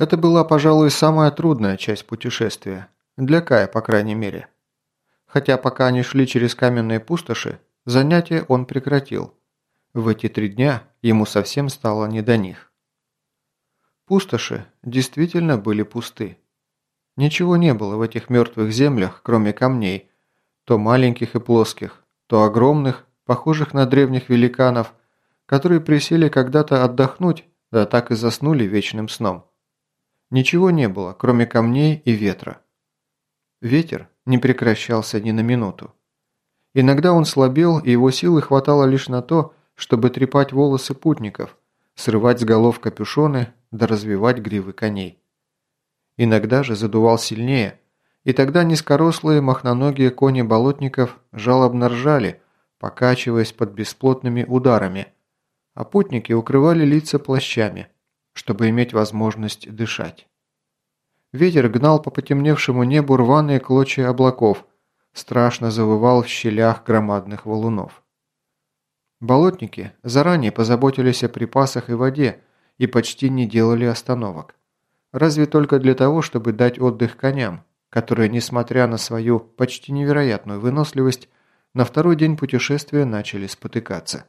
Это была, пожалуй, самая трудная часть путешествия. Для Кая, по крайней мере. Хотя пока они шли через каменные пустоши, занятия он прекратил. В эти три дня ему совсем стало не до них. Пустоши действительно были пусты. Ничего не было в этих мертвых землях, кроме камней, то маленьких и плоских, то огромных, похожих на древних великанов, которые присели когда-то отдохнуть, да так и заснули вечным сном. Ничего не было, кроме камней и ветра. Ветер не прекращался ни на минуту. Иногда он слабел, и его силы хватало лишь на то, чтобы трепать волосы путников, срывать с голов капюшоны да развивать гривы коней. Иногда же задувал сильнее, и тогда низкорослые махноногие кони болотников жалобно ржали, покачиваясь под бесплотными ударами, а путники укрывали лица плащами, чтобы иметь возможность дышать. Ветер гнал по потемневшему небу рваные клочья облаков, страшно завывал в щелях громадных валунов. Болотники заранее позаботились о припасах и воде и почти не делали остановок. Разве только для того, чтобы дать отдых коням, которые, несмотря на свою почти невероятную выносливость, на второй день путешествия начали спотыкаться.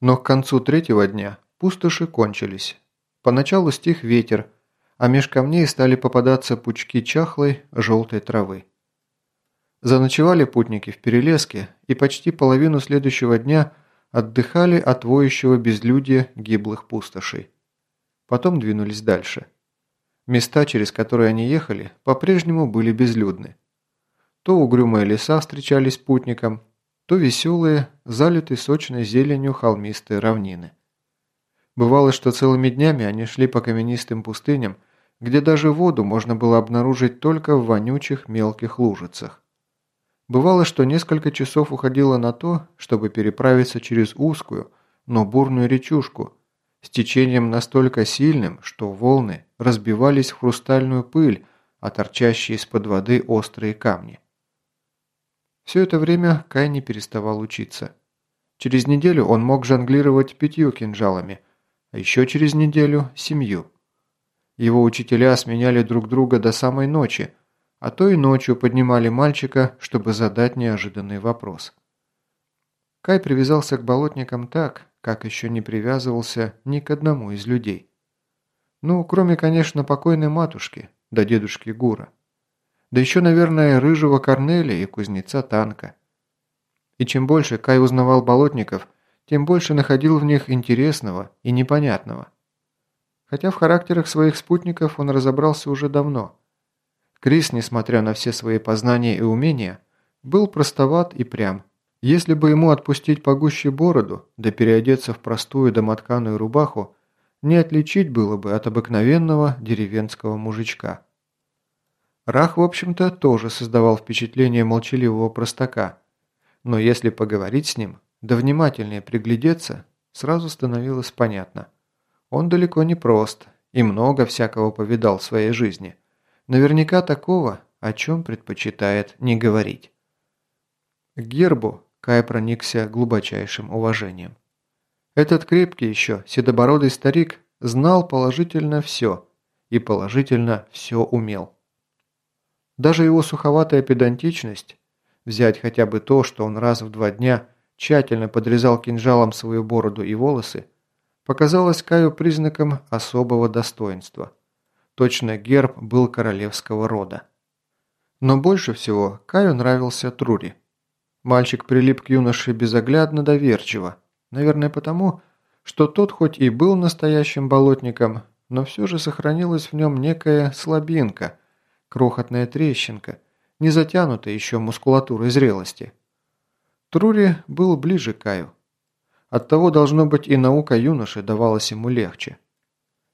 Но к концу третьего дня пустоши кончились. Поначалу стих ветер, а меж камней стали попадаться пучки чахлой, желтой травы. Заночевали путники в перелеске и почти половину следующего дня отдыхали от воющего безлюдья гиблых пустошей. Потом двинулись дальше. Места, через которые они ехали, по-прежнему были безлюдны. То угрюмые леса встречались путникам, то веселые, залитые сочной зеленью холмистые равнины. Бывало, что целыми днями они шли по каменистым пустыням, где даже воду можно было обнаружить только в вонючих мелких лужицах. Бывало, что несколько часов уходило на то, чтобы переправиться через узкую, но бурную речушку, с течением настолько сильным, что волны разбивались в хрустальную пыль, а торчащие из-под воды острые камни. Все это время Кай не переставал учиться. Через неделю он мог жонглировать пятью кинжалами – а еще через неделю – семью. Его учителя сменяли друг друга до самой ночи, а то и ночью поднимали мальчика, чтобы задать неожиданный вопрос. Кай привязался к болотникам так, как еще не привязывался ни к одному из людей. Ну, кроме, конечно, покойной матушки, да дедушки Гура. Да еще, наверное, рыжего Корнелия и кузнеца Танка. И чем больше Кай узнавал болотников, тем больше находил в них интересного и непонятного. Хотя в характерах своих спутников он разобрался уже давно. Крис, несмотря на все свои познания и умения, был простоват и прям. Если бы ему отпустить погуще бороду, да переодеться в простую домотканую рубаху, не отличить было бы от обыкновенного деревенского мужичка. Рах, в общем-то, тоже создавал впечатление молчаливого простака, но если поговорить с ним, да внимательнее приглядеться, сразу становилось понятно. Он далеко не прост и много всякого повидал в своей жизни. Наверняка такого, о чем предпочитает не говорить. К гербу Кай проникся глубочайшим уважением. Этот крепкий еще, седобородый старик знал положительно все и положительно все умел. Даже его суховатая педантичность, взять хотя бы то, что он раз в два дня – тщательно подрезал кинжалом свою бороду и волосы, показалось Каю признаком особого достоинства. Точно герб был королевского рода. Но больше всего Каю нравился Трури. Мальчик прилип к юноше безоглядно доверчиво, наверное потому, что тот хоть и был настоящим болотником, но все же сохранилась в нем некая слабинка, крохотная трещинка, не затянутая еще мускулатурой зрелости. Трури был ближе к Каю. Оттого, должно быть, и наука юноши давалась ему легче.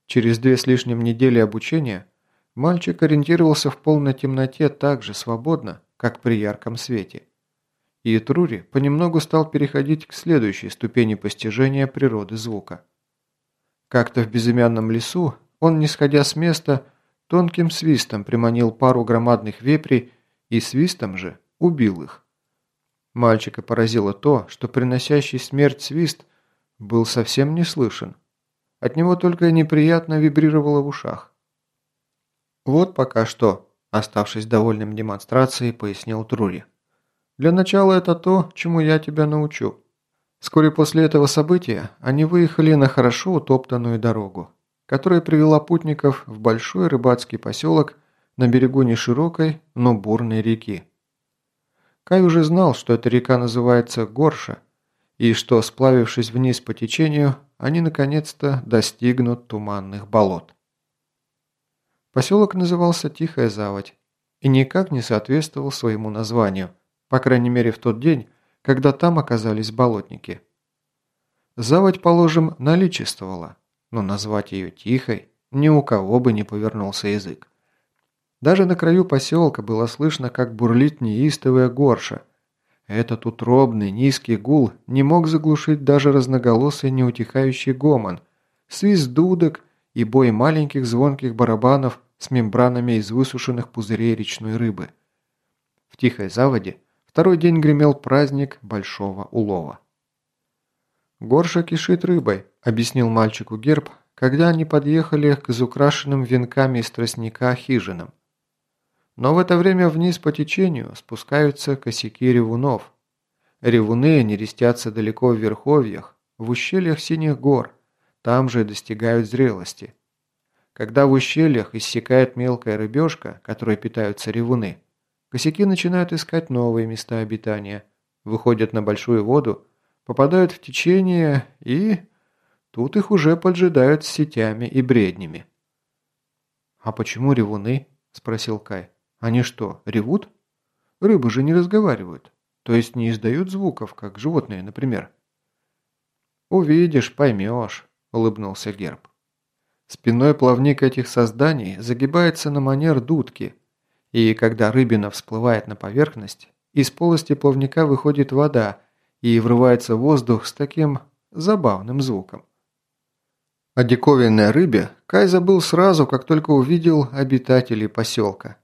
Через две с лишним недели обучения мальчик ориентировался в полной темноте так же свободно, как при ярком свете. И Трури понемногу стал переходить к следующей ступени постижения природы звука. Как-то в безымянном лесу он, не сходя с места, тонким свистом приманил пару громадных вепрей и свистом же убил их. Мальчика поразило то, что приносящий смерть свист был совсем не слышен. От него только неприятно вибрировало в ушах. «Вот пока что», – оставшись довольным демонстрацией, пояснил Трури. «Для начала это то, чему я тебя научу». Вскоре после этого события они выехали на хорошо утоптанную дорогу, которая привела путников в большой рыбацкий поселок на берегу неширокой, но бурной реки. Кай уже знал, что эта река называется Горша, и что, сплавившись вниз по течению, они наконец-то достигнут туманных болот. Поселок назывался Тихая Заводь и никак не соответствовал своему названию, по крайней мере в тот день, когда там оказались болотники. Заводь, положим, наличествовала, но назвать ее Тихой ни у кого бы не повернулся язык. Даже на краю поселка было слышно, как бурлит неистовая горша. Этот утробный низкий гул не мог заглушить даже разноголосый неутихающий гомон, свист дудок и бой маленьких звонких барабанов с мембранами из высушенных пузырей речной рыбы. В тихой заводе второй день гремел праздник Большого Улова. «Горша кишит рыбой», – объяснил мальчику Герб, когда они подъехали к изукрашенным венками из тростника хижинам. Но в это время вниз по течению спускаются косяки ревунов. Ревуны нерестятся далеко в верховьях, в ущельях синих гор, там же достигают зрелости. Когда в ущельях иссякает мелкая рыбешка, которой питаются ревуны, косяки начинают искать новые места обитания, выходят на большую воду, попадают в течение и... Тут их уже поджидают сетями и бреднями. «А почему ревуны?» – спросил Кай. Они что, ревут? Рыбы же не разговаривают. То есть не издают звуков, как животные, например. «Увидишь, поймешь», – улыбнулся Герб. Спиной плавник этих созданий загибается на манер дудки, и когда рыбина всплывает на поверхность, из полости плавника выходит вода и врывается воздух с таким забавным звуком. О диковинной рыбе Кай забыл сразу, как только увидел обитателей поселка.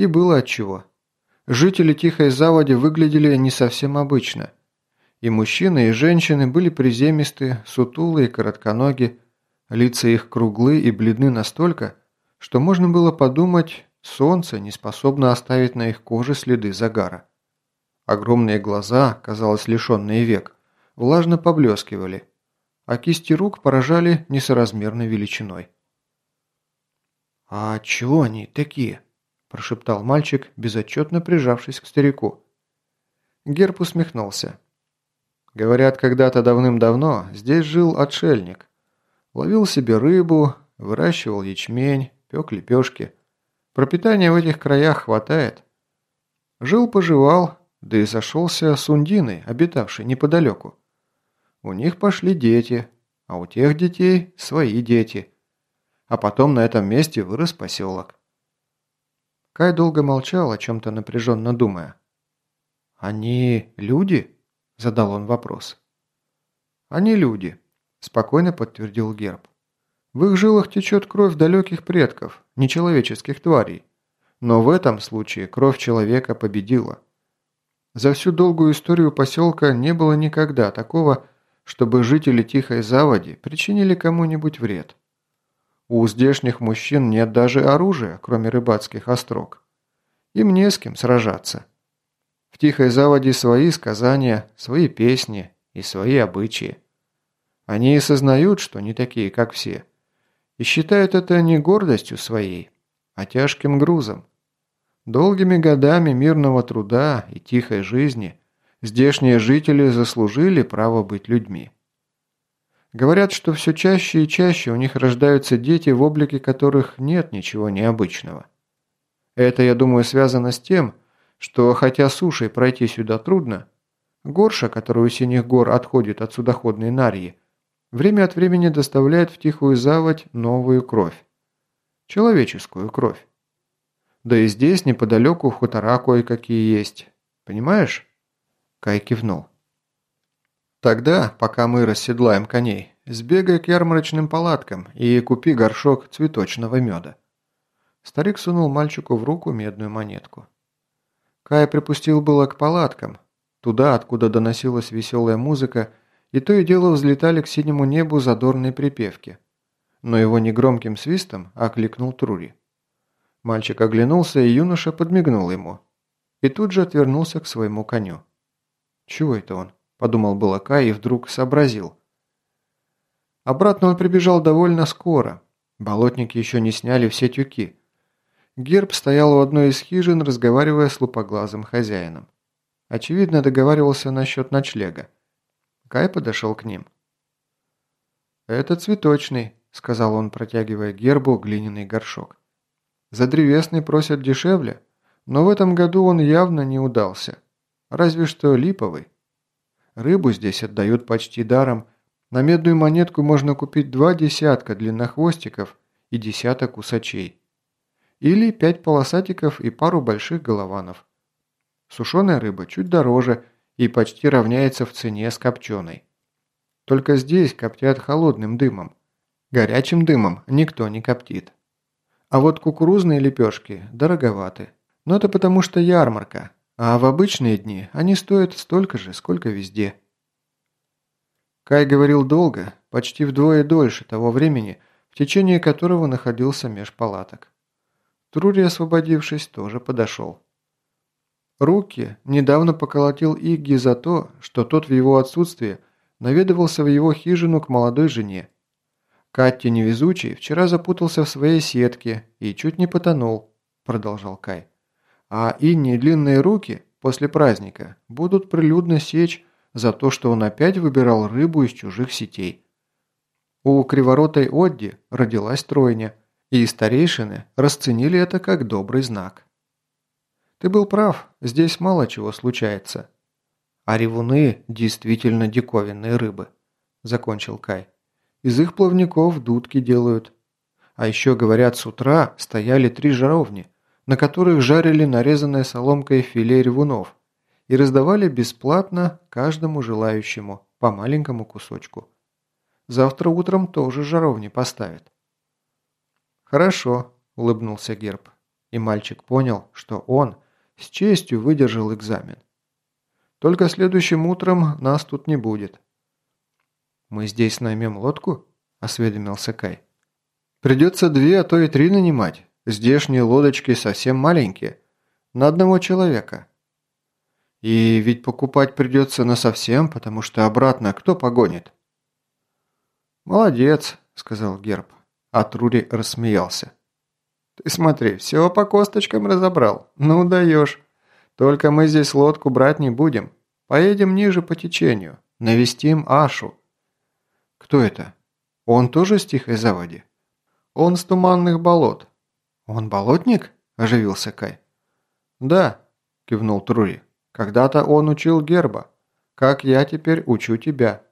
И было отчего. Жители Тихой Заводи выглядели не совсем обычно. И мужчины, и женщины были приземисты, сутулые, коротконоги, лица их круглы и бледны настолько, что можно было подумать, солнце не способно оставить на их коже следы загара. Огромные глаза, казалось лишенные век, влажно поблескивали, а кисти рук поражали несоразмерной величиной. «А чего они такие?» Прошептал мальчик, безотчетно прижавшись к старику. Герб усмехнулся. Говорят, когда-то давным-давно здесь жил отшельник. Ловил себе рыбу, выращивал ячмень, пек лепешки. Пропитания в этих краях хватает. Жил-поживал, да и сошелся с Ундиной, обитавшей неподалеку. У них пошли дети, а у тех детей свои дети. А потом на этом месте вырос поселок. Кай долго молчал, о чем-то напряженно думая. «Они люди?» – задал он вопрос. «Они люди», – спокойно подтвердил Герб. «В их жилах течет кровь далеких предков, нечеловеческих тварей. Но в этом случае кровь человека победила. За всю долгую историю поселка не было никогда такого, чтобы жители Тихой Заводи причинили кому-нибудь вред. У здешних мужчин нет даже оружия, кроме рыбацких острог. Им не с кем сражаться. В Тихой Заводе свои сказания, свои песни и свои обычаи. Они и сознают, что не такие, как все. И считают это не гордостью своей, а тяжким грузом. Долгими годами мирного труда и тихой жизни здешние жители заслужили право быть людьми. Говорят, что все чаще и чаще у них рождаются дети, в облике которых нет ничего необычного. Это, я думаю, связано с тем, что хотя сушей пройти сюда трудно, горша, которая у синих гор отходит от судоходной Нарьи, время от времени доставляет в тихую заводь новую кровь. Человеческую кровь. Да и здесь неподалеку хутора кое-какие есть. Понимаешь? Кай кивнул. Тогда, пока мы расседлаем коней, сбегай к ярмарочным палаткам и купи горшок цветочного меда». Старик сунул мальчику в руку медную монетку. Кай припустил было к палаткам, туда, откуда доносилась веселая музыка, и то и дело взлетали к синему небу задорные припевки. Но его негромким свистом окликнул Трури. Мальчик оглянулся, и юноша подмигнул ему. И тут же отвернулся к своему коню. «Чего это он?» – подумал было Кай и вдруг сообразил. Обратно он прибежал довольно скоро. Болотники еще не сняли все тюки. Герб стоял у одной из хижин, разговаривая с лупоглазым хозяином. Очевидно, договаривался насчет ночлега. Кай подошел к ним. «Это цветочный», – сказал он, протягивая гербу глиняный горшок. «За древесный просят дешевле, но в этом году он явно не удался. Разве что липовый. Рыбу здесь отдают почти даром. На медную монетку можно купить два десятка длиннохвостиков и десяток усачей. Или пять полосатиков и пару больших голованов. Сушеная рыба чуть дороже и почти равняется в цене с копченой. Только здесь коптят холодным дымом. Горячим дымом никто не коптит. А вот кукурузные лепешки дороговаты. Но это потому что ярмарка, а в обычные дни они стоят столько же, сколько везде. Кай говорил долго, почти вдвое дольше того времени, в течение которого находился меж палаток. Трури, освободившись, тоже подошел. Руки недавно поколотил Игги за то, что тот в его отсутствие наведывался в его хижину к молодой жене. Катти невезучий вчера запутался в своей сетке и чуть не потонул, продолжал Кай. А Инне длинные руки после праздника будут прилюдно сечь за то, что он опять выбирал рыбу из чужих сетей. У криворотой Одди родилась тройня, и старейшины расценили это как добрый знак. Ты был прав, здесь мало чего случается. А ревуны действительно диковинные рыбы, закончил Кай. Из их плавников дудки делают. А еще, говорят, с утра стояли три жаровни, на которых жарили нарезанное соломкой филе ревунов и раздавали бесплатно каждому желающему по маленькому кусочку. Завтра утром тоже жаровни поставят. «Хорошо», – улыбнулся Герб, и мальчик понял, что он с честью выдержал экзамен. «Только следующим утром нас тут не будет. «Мы здесь наймем лодку?» – осведомился Кай. «Придется две, а то и три нанимать. Здешние лодочки совсем маленькие. На одного человека. И ведь покупать придется на совсем, потому что обратно кто погонит?» «Молодец», – сказал Герб. А Трури рассмеялся. «Ты смотри, все по косточкам разобрал. Ну даешь. Только мы здесь лодку брать не будем. Поедем ниже по течению. Навестим Ашу. «Кто это? Он тоже с Тихой Заводи?» «Он с Туманных болот». «Он болотник?» – оживился Кай. «Да», – кивнул Трури. «Когда-то он учил герба. Как я теперь учу тебя».